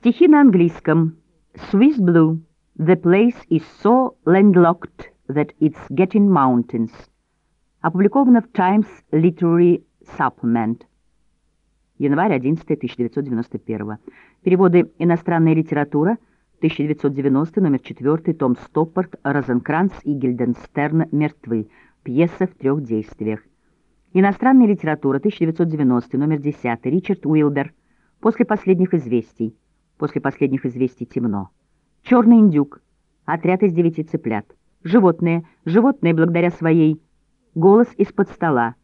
Стихи на английском. Swiss Blue. The place is so landlocked that it's getting mountains. Опубликовано в Times Literary Supplement. Январь 11 1991. Переводы «Иностранная литература», 1990, номер 4, том Стоппорт, Розенкранц и Гильденстерн «Мертвы». Пьеса в трех действиях. Иностранная литература, 1990, номер 10, Ричард Уилбер. После последних известий. После последних известий темно. Черный индюк. Отряд из девяти цыплят. Животные. Животные благодаря своей. Голос из-под стола.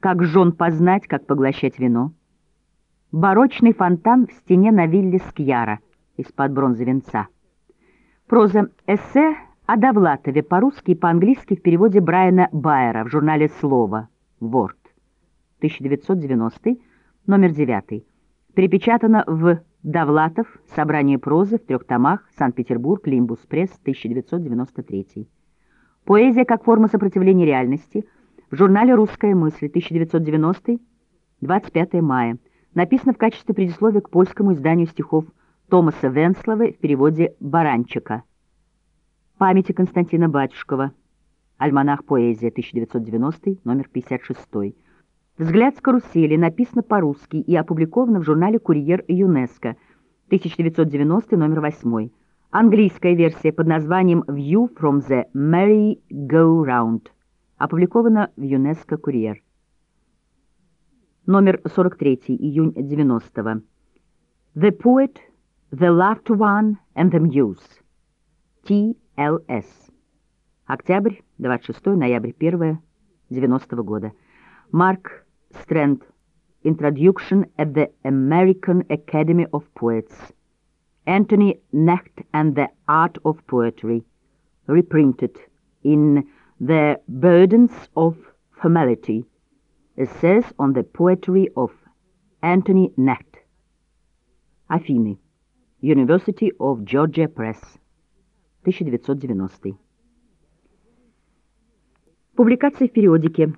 Как жен познать, как поглощать вино. Барочный фонтан в стене на вилле Скьяра из-под бронзы венца. Проза эссе о Довлатове по-русски и по-английски в переводе Брайана Байера в журнале «Слово» Ворд. 1990, номер 9. Перепечатано в Довлатов, собрание прозы в трех томах, Санкт-Петербург, Лимбус Пресс, 1993. Поэзия как форма сопротивления реальности в журнале «Русская мысль», 1990, 25 мая. Написано в качестве предисловия к польскому изданию стихов Томаса Венслова в переводе Баранчика. Памяти Константина Батюшкова. Альманах «Поэзия», 1990, номер 56. «Взгляд с карусели» написано по-русски и опубликовано в журнале «Курьер ЮНЕСКО», 1990, номер 8. Английская версия под названием «View from the Merry Go Round» опубликована в ЮНЕСКО «Курьер». Номер 43, июнь 90 -го. «The Poet, the Loved One and the Muse» Т.Л.С. Октябрь, 26 ноябрь 1 90 -го года. Марк Strand, Introduction at the American Academy of Poets. Anthony Knecht and the Art of Poetry, reprinted in The Burdens of Formality, Essays on the Poetry of Anthony Knecht. Афины. University of Georgia Press. 1990. Публикации в периодике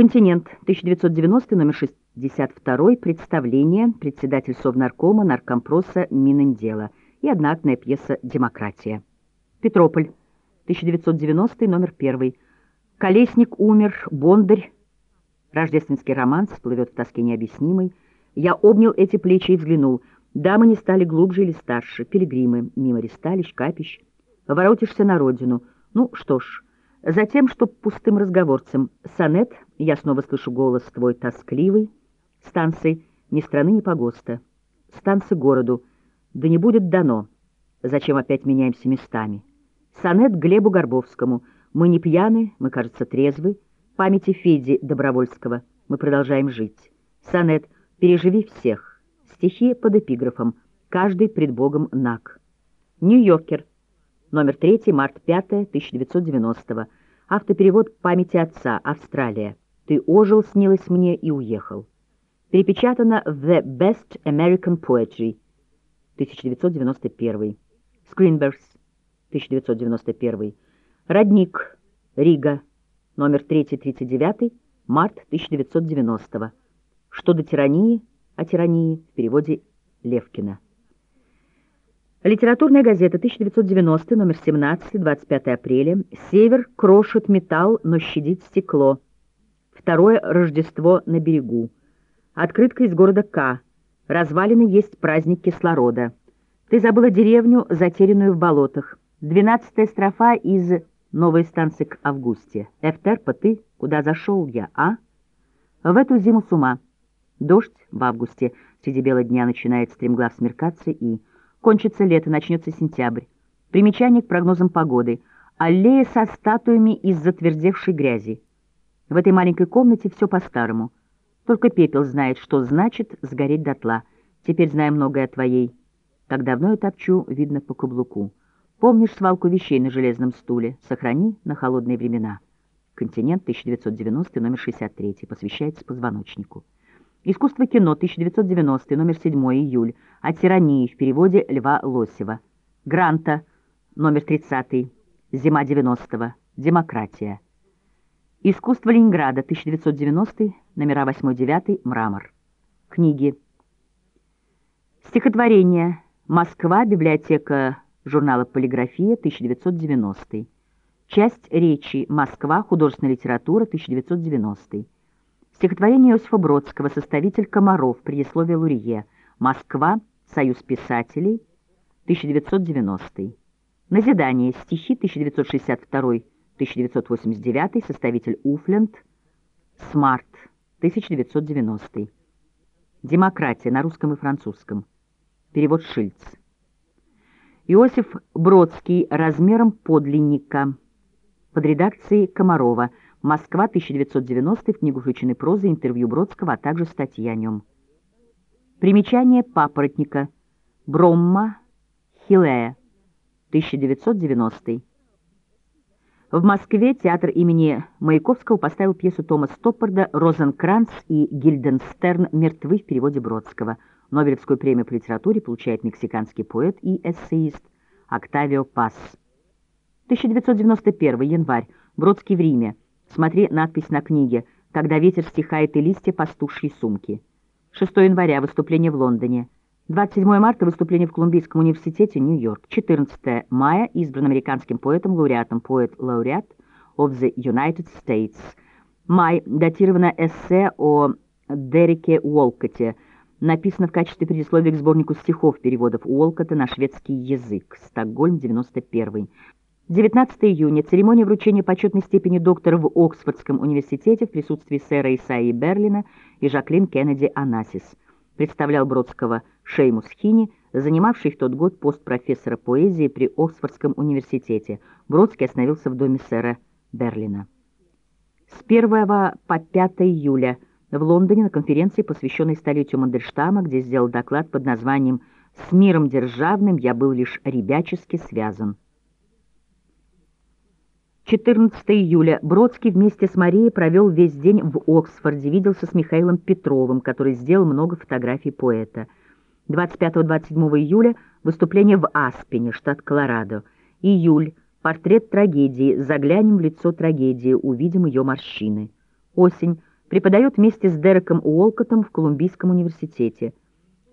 Континент, 1990, номер 62, представление, председатель Совнаркома, наркомпроса Минендела и одноактная пьеса «Демократия». Петрополь, 1990, номер 1. Колесник умер, Бондарь, рождественский роман всплывет в тоске необъяснимой. Я обнял эти плечи и взглянул. Дамы не стали глубже или старше, пилигримы, мимо ресталищ, капищ. Воротишься на родину. Ну, что ж... Затем, чтоб пустым разговорцем, сонет, я снова слышу голос твой тоскливый, станции ни страны, ни погоста, станции городу, да не будет дано, зачем опять меняемся местами. Сонет Глебу Горбовскому, мы не пьяны, мы, кажется, трезвы, памяти Феди Добровольского, мы продолжаем жить. Сонет «Переживи всех», стихи под эпиграфом, каждый пред Богом наг. Нью-Йоркер, Номер 3, март 5, 1990 Автоперевод памяти отца, Австралия. Ты ожил, снилось мне и уехал. Перепечатано в The Best American Poetry, 1991. Screenburgs, 1991. Родник, Рига, номер 339, март 1990 Что до тирании, о тирании в переводе Левкина. Литературная газета, 1990, номер 17, 25 апреля. «Север крошит металл, но щадит стекло». Второе Рождество на берегу. Открытка из города К. Развалины есть праздник кислорода. Ты забыла деревню, затерянную в болотах. Двенадцатая строфа из новой станции к Августе. Эфтерпа, ты куда зашел я, а? В эту зиму с ума. Дождь в августе. Среди бела дня начинает стремглав смеркаться и... Кончится лето, начнется сентябрь. Примечание к прогнозам погоды. Аллея со статуями из затвердевшей грязи. В этой маленькой комнате все по-старому. Только пепел знает, что значит сгореть дотла. Теперь знаю многое о твоей. Как давно я топчу, видно по каблуку. Помнишь свалку вещей на железном стуле? Сохрани на холодные времена. Континент, 1990, номер 63, посвящается позвоночнику. Искусство кино, 1990, номер 7, июль. О тирании в переводе Льва Лосева. Гранта, номер 30, зима 90-го. Демократия. Искусство Ленинграда, 1990, номера 8-9, мрамор. Книги. Стихотворение. Москва, библиотека журнала «Полиграфия», 1990. Часть речи «Москва. Художественная литература», 1990. Стихотворение Иосифа Бродского, составитель Комаров, предисловие Лурье. Москва. Союз писателей, 1990. Назидание. Стихи 1962-1989. Составитель Уфленд. Смарт. 1990. Демократия на русском и французском. Перевод Шильц. Иосиф Бродский размером подлинника. Под редакцией Комарова. Москва, 1990 в книгу включены проза, интервью Бродского, а также статьи о нем. Примечание папоротника. Бромма Хилея. 1990 В Москве театр имени Маяковского поставил пьесу Тома Стоппарда «Розенкранц и Гильденстерн мертвы» в переводе Бродского. Нобелевскую премию по литературе получает мексиканский поэт и эссеист Октавио Пас. 1991 январь. Бродский в Риме. Смотри надпись на книге «Когда ветер стихает и листья пастушьей сумки». 6 января. Выступление в Лондоне. 27 марта выступление в Колумбийском университете, Нью-Йорк. 14 мая избран американским поэтом-лауреатом, поэт-лауреат of the United States. Май датировано эссе о Дереке Уолкоте, написано в качестве предисловия к сборнику стихов переводов Уолкота на шведский язык. Стокгольм, 91 19 июня. Церемония вручения почетной степени доктора в Оксфордском университете в присутствии сэра Исаи Берлина и Жаклин Кеннеди Анасис представлял Бродского Шеймус Хини, занимавший в тот год пост профессора поэзии при Оксфордском университете. Бродский остановился в доме сэра Берлина. С 1 по 5 июля в Лондоне на конференции, посвященной столетию Мандельштама, где сделал доклад под названием «С миром державным я был лишь ребячески связан». 14 июля Бродский вместе с Марией провел весь день в Оксфорде, виделся с Михаилом Петровым, который сделал много фотографий поэта. 25-27 июля выступление в Аспене, штат Колорадо. Июль. Портрет трагедии. Заглянем в лицо трагедии, увидим ее морщины. Осень. Преподает вместе с Дереком Уолкотом в Колумбийском университете.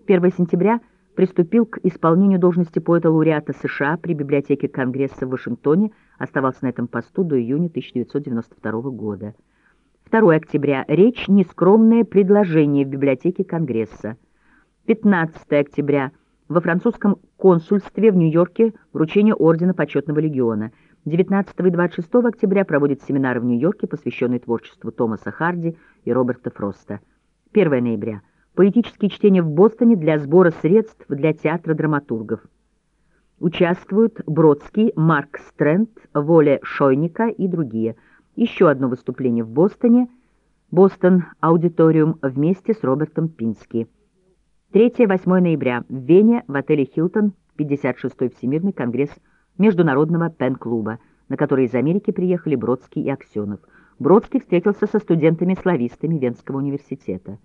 1 сентября приступил к исполнению должности поэта-лауреата США при библиотеке Конгресса в Вашингтоне, оставался на этом посту до июня 1992 года. 2 октября. Речь «Нескромное предложение» в библиотеке Конгресса. 15 октября. Во французском консульстве в Нью-Йорке вручение Ордена Почетного Легиона. 19 и 26 октября проводит семинар в Нью-Йорке, посвященный творчеству Томаса Харди и Роберта Фроста. 1 ноября поэтические чтения в Бостоне для сбора средств для театра драматургов. Участвуют Бродский, Марк Стрэнд, Воля Шойника и другие. Еще одно выступление в Бостоне, Бостон Аудиториум вместе с Робертом Пински. 3-8 ноября в Вене в отеле «Хилтон» 56-й Всемирный конгресс Международного пен-клуба, на который из Америки приехали Бродский и Аксенов. Бродский встретился со студентами-славистами Венского университета.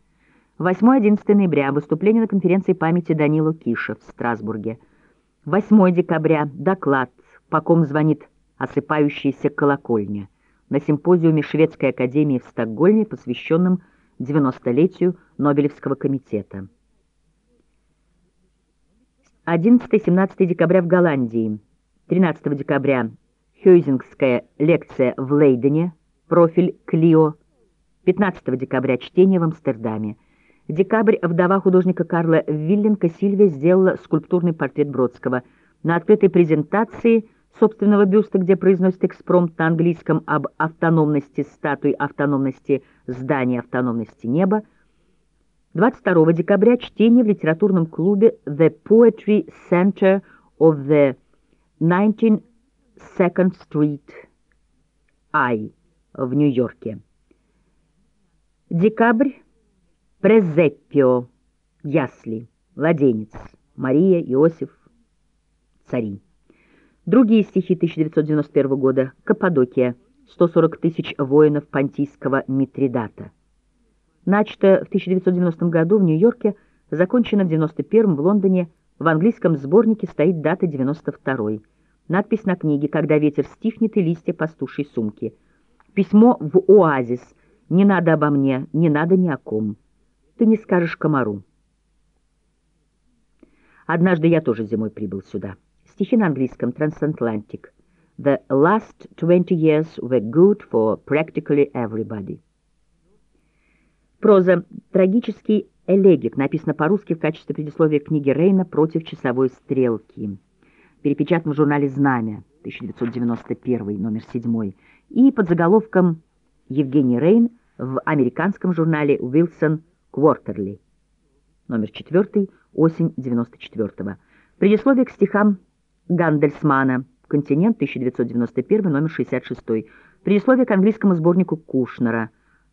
8-11 ноября. Выступление на конференции памяти Данилу Киша в Страсбурге. 8 декабря. Доклад. По ком звонит осыпающаяся колокольня. На симпозиуме Шведской академии в Стокгольме, посвященном 90-летию Нобелевского комитета. 11-17 декабря в Голландии. 13 декабря. Хёйзингская лекция в Лейдене. Профиль Клио. 15 декабря. Чтение в Амстердаме. В декабрь вдова художника Карла Вилленка Сильвия сделала скульптурный портрет Бродского. На открытой презентации собственного бюста, где произносит экспромт на английском об автономности статуи, автономности здания, автономности неба, 22 декабря чтение в литературном клубе The Poetry Center of the 92nd Street I в Нью-Йорке. Декабрь Презеппио, ясли, младенец, Мария, Иосиф, цари. Другие стихи 1991 года. Каппадокия. 140 тысяч воинов понтийского Митридата. Начато в 1990 году в Нью-Йорке, закончено в 91 в Лондоне, в английском сборнике стоит дата 92 -й. Надпись на книге «Когда ветер стихнет и листья пастушей сумки». Письмо в оазис. «Не надо обо мне, не надо ни о ком» ты не скажешь комару. Однажды я тоже зимой прибыл сюда. Стихи на английском «Transatlantic». The last 20 years were good for practically everybody. Проза «Трагический элегик» написано по-русски в качестве предисловия книги Рейна «Против часовой стрелки». Перепечатан в журнале «Знамя» 1991, номер 7, и под заголовком «Евгений Рейн» в американском журнале «Wilson Quarterly», номер 4, осень 94 -го. Предисловие к стихам Гандельсмана «Континент», 1991, номер 66. Предисловие к английскому сборнику Кушнера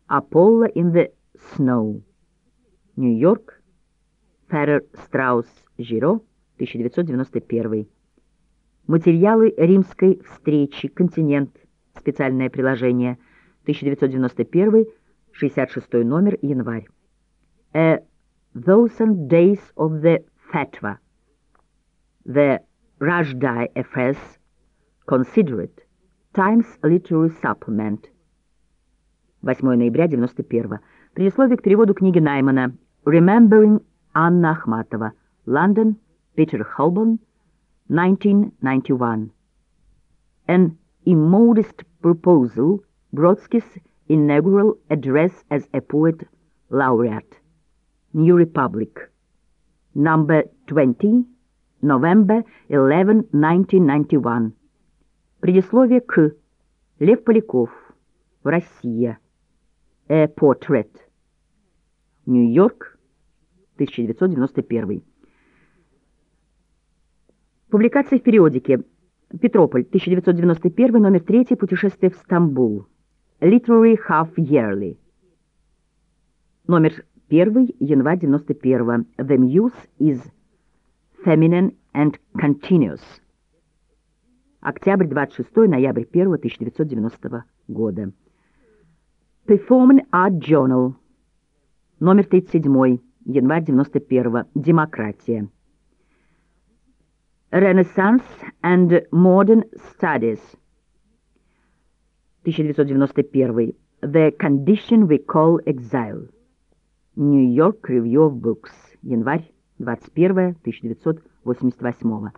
«Apollo in the Snow». Нью-Йорк. Феррер Страус Жиро, 1991. Материалы римской встречи «Континент». Специальное приложение. 1991, 66 номер, январь. A Thousand Days of the Fatwa. The Rajdai FS Considerate. Times Literary Supplement. 8 ноября 91 Предисловие к переводу книги Наймана Remembering Анна Ахматова. Лондон. Питер Холбон. 1991. An immodest proposal. Brodsky's inaugural address as a poet laureate. New Republic. Number 20. November 11, 1991. Предисловие к Лев Поляков. Россия. A Portrait. Нью-Йорк. 1991. Публикация в периодике. Петрополь. 1991. Номер 3. Путешествие в Стамбул. Literary Half Yearly. Номер 1. Январь 91. The Muse is Feminine and Continuous. Октябрь 26, ноябрь 1, 1990 года. Performing Art Journal. Номер 37, январь 91. Демократия. Renaissance and Modern Studies. 1991. The Condition We Call Exile. Review of Books. Январь 21 1988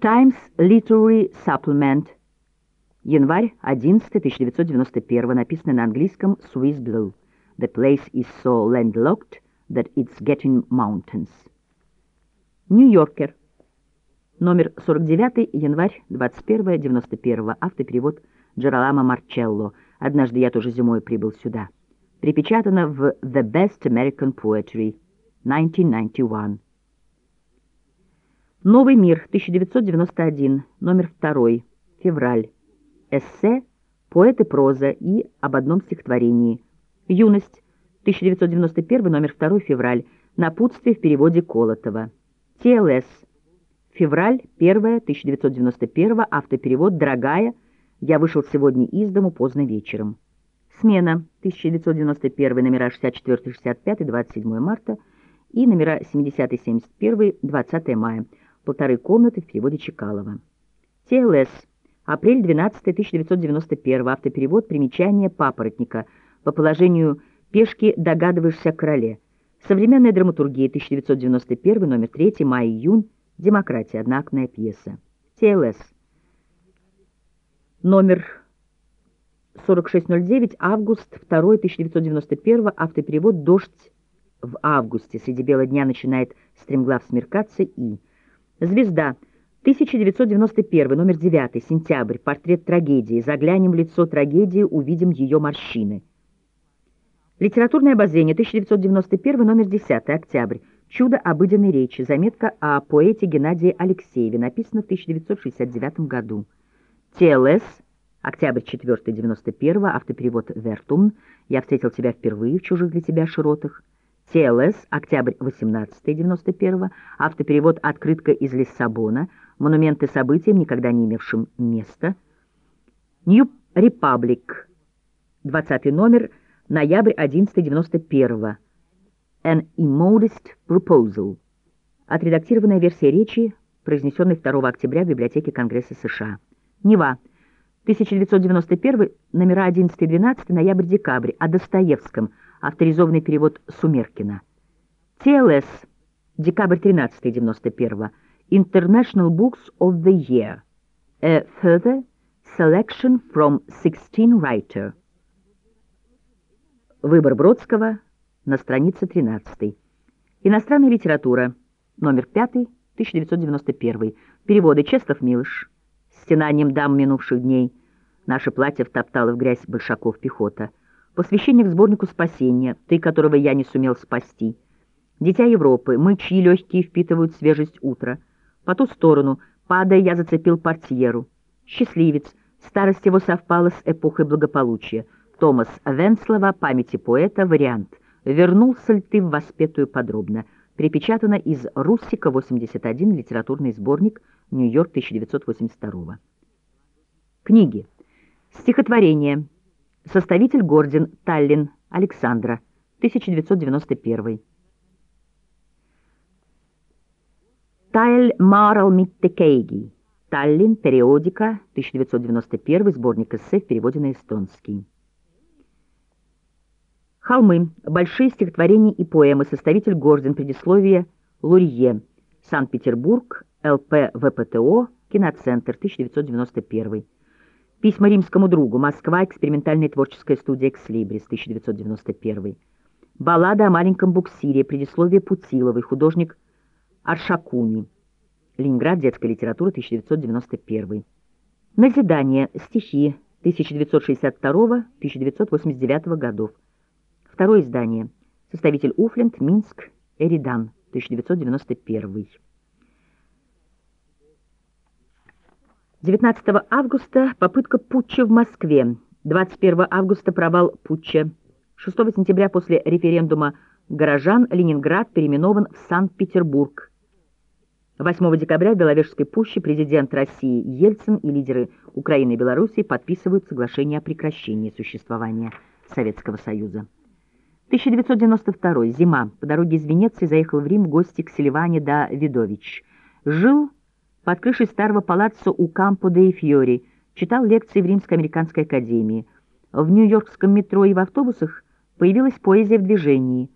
Times Literary Supplement, январь 11 1991 написано на английском Swiss Blue. The place is so landlocked that it's getting mountains. Нью-Йоркер. Номер 49, январь 21 91 Автоперевод Джералама Марчелло. Однажды я тоже зимой прибыл сюда. Припечатано в The Best American Poetry, 1991. Новый мир, 1991, номер 2, февраль. Эссе «Поэт и проза» и об одном стихотворении. Юность, 1991, номер 2, февраль. Напутствие в переводе Колотова. ТЛС. Февраль, 1, 1991, автоперевод «Дорогая». Я вышел сегодня из дому поздно вечером. Смена, 1991, номера 64, 65, 27 марта и номера 70, 71, 20 мая полторы комнаты в переводе Чекалова. ТЛС. Апрель 12 1991. Автоперевод примечание папоротника. По положению пешки догадываешься о короле. Современная драматургия. 1991. Номер 3. Май-июнь. Демократия. Одноактная пьеса. ТЛС. Номер 4609. Август 2 1991. Автоперевод «Дождь» в августе. Среди бела дня начинает стремглав смеркаться и... Звезда. 1991, номер 9, сентябрь, портрет трагедии. Заглянем в лицо трагедии, увидим ее морщины. Литературное обозрение, 1991, номер 10, октябрь. Чудо обыденной речи. Заметка о поэте Геннадии Алексееве, написано в 1969 году. ТЛС, октябрь 4, 91, автоперевод Вертун. Я встретил тебя впервые в чужих для тебя широтах. ТЛС, октябрь 18-91, автоперевод «Открытка из Лиссабона», монументы событиям, никогда не имевшим места. New Republic, 20 номер, ноябрь 11-91, An Immodest Proposal, отредактированная версия речи, произнесенной 2 октября в библиотеке Конгресса США. Нева, 1991, номера 11-12, ноябрь-декабрь, о Достоевском – авторизованный перевод Сумеркина. ТЛС. Декабрь 13 91 International Books of the Year. A further selection from 16 writer. Выбор Бродского на странице 13. Иностранная литература. Номер 5, 1991. Переводы Честов Милыш. Стенанием дам минувших дней. Наше платье втоптало в грязь большаков пехота. Посвящение к сборнику спасения, ты, которого я не сумел спасти. Дитя Европы, мы, чьи легкие впитывают свежесть утра. По ту сторону, падая, я зацепил портьеру. Счастливец, старость его совпала с эпохой благополучия. Томас Венслова, памяти поэта, вариант. Вернулся ли ты в воспетую подробно? Перепечатано из Руссика, 81, литературный сборник, Нью-Йорк, 1982. Книги. Стихотворение. Составитель Гордин, Таллин, Александра, 1991. Тайль Марал Миттекейги. Таллин, периодика, 1991, сборник эссе в переводе на эстонский. Холмы. Большие стихотворения и поэмы. Составитель Гордин. Предисловие Лурье. Санкт-Петербург. ЛП ВПТО. Киноцентр. 1991. Письма римскому другу. Москва. Экспериментальная творческая студия «Экслибрис». 1991. Баллада о маленьком буксире. Предисловие Путиловой. Художник Аршакуни. Ленинград. Детская литература. 1991. Назидание. Стихи 1962-1989 годов. Второе издание. Составитель Уфленд, Минск, Эридан, 1991. 19 августа попытка путча в Москве. 21 августа провал путча. 6 сентября после референдума горожан Ленинград переименован в Санкт-Петербург. 8 декабря в Беловежской пуще президент России Ельцин и лидеры Украины и Белоруссии подписывают соглашение о прекращении существования Советского Союза. 1992. Зима. По дороге из Венеции заехал в Рим в гости к Селиване да Видович. Жил под крышей старого палаццо у Кампо де Фьори, читал лекции в Римско-американской академии. В нью-йоркском метро и в автобусах появилась поэзия в движении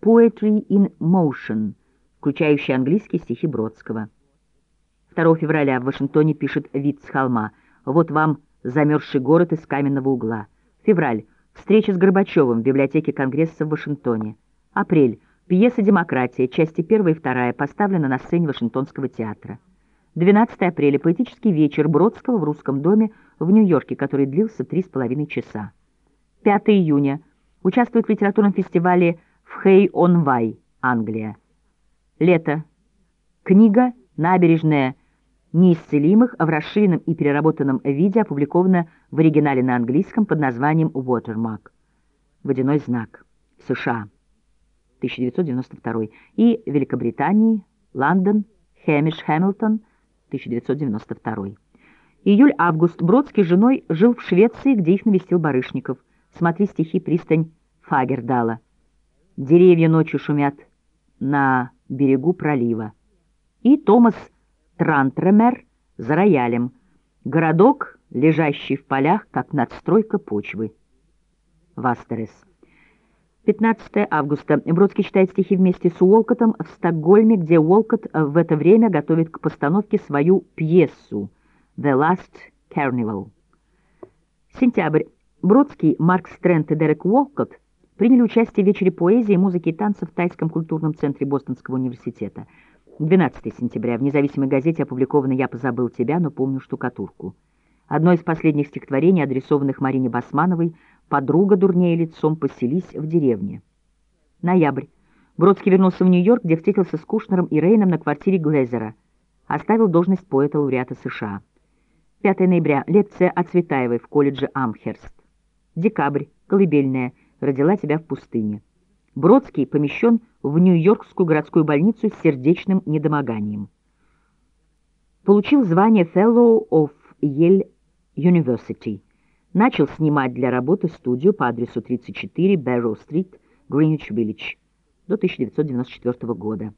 «Poetry in Motion», включающий английские стихи Бродского. 2 февраля в Вашингтоне пишет вид с холма. Вот вам замерзший город из каменного угла. Февраль. Встреча с Горбачевым в библиотеке Конгресса в Вашингтоне. Апрель. Пьеса «Демократия», части 1 и 2, поставлена на сцене Вашингтонского театра. 12 апреля. Поэтический вечер Бродского в Русском доме в Нью-Йорке, который длился три с половиной часа. 5 июня. Участвует в литературном фестивале в Хей-он-Вай, Англия. Лето. Книга «Набережная неисцелимых» в расширенном и переработанном виде опубликована в оригинале на английском под названием «Watermark» — «Водяной знак», США, 1992, и Великобритании, Лондон, Хэмиш Хэмилтон, 1992. Июль-август Бродский с женой жил в Швеции, где их навестил Барышников. Смотри стихи «Пристань Фагердала». Деревья ночью шумят на берегу пролива. И Томас Трантремер за роялем. Городок, лежащий в полях, как надстройка почвы. Вастерес. 15 августа. Бродский читает стихи вместе с Уолкотом в Стокгольме, где Уолкот в это время готовит к постановке свою пьесу «The Last Carnival». Сентябрь. Бродский, Марк Стрэнт и Дерек Уолкотт приняли участие в вечере поэзии, музыки и танца в Тайском культурном центре Бостонского университета. 12 сентября в независимой газете опубликовано «Я позабыл тебя, но помню штукатурку». Одно из последних стихотворений, адресованных Марине Басмановой, «Подруга дурнее лицом поселись в деревне». Ноябрь. Бродский вернулся в Нью-Йорк, где встретился с Кушнером и Рейном на квартире Глезера. Оставил должность поэта-лауреата США. 5 ноября. Лекция о Цветаевой в колледже Амхерст. Декабрь. Колыбельная родила тебя в пустыне. Бродский помещен в Нью-Йоркскую городскую больницу с сердечным недомоганием. Получил звание Fellow of Yale University. Начал снимать для работы студию по адресу 34 Бэрроу-стрит, Гринвич-Виллидж до 1994 года.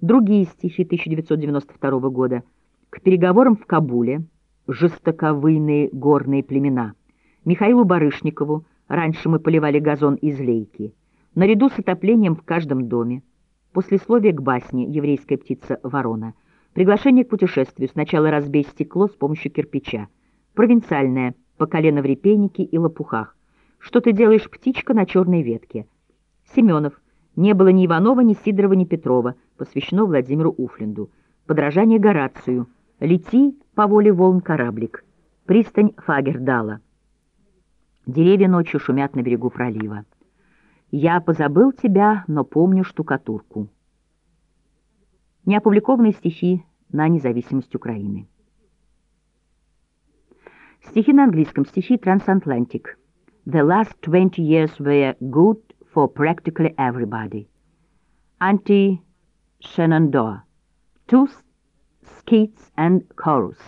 Другие стихи 1992 года. К переговорам в Кабуле, жестоковыйные горные племена, Михаилу Барышникову, Раньше мы поливали газон из лейки. Наряду с отоплением в каждом доме. Послесловие к басне «Еврейская птица ворона». Приглашение к путешествию. Сначала разбей стекло с помощью кирпича. Провинциальное. По колено в репейнике и лопухах. Что ты делаешь, птичка, на черной ветке? Семенов. Не было ни Иванова, ни Сидорова, ни Петрова. Посвящено Владимиру Уфлинду. Подражание Горацию. Лети по воле волн кораблик. Пристань Фагердала. Деревья ночью шумят на берегу пролива. Я позабыл тебя, но помню штукатурку. Неопубликованные стихи на независимость Украины. Стихи на английском. Стихи Transatlantic. The last 20 years were good for practically everybody. Anti Shenandoah. Two skits and chorus.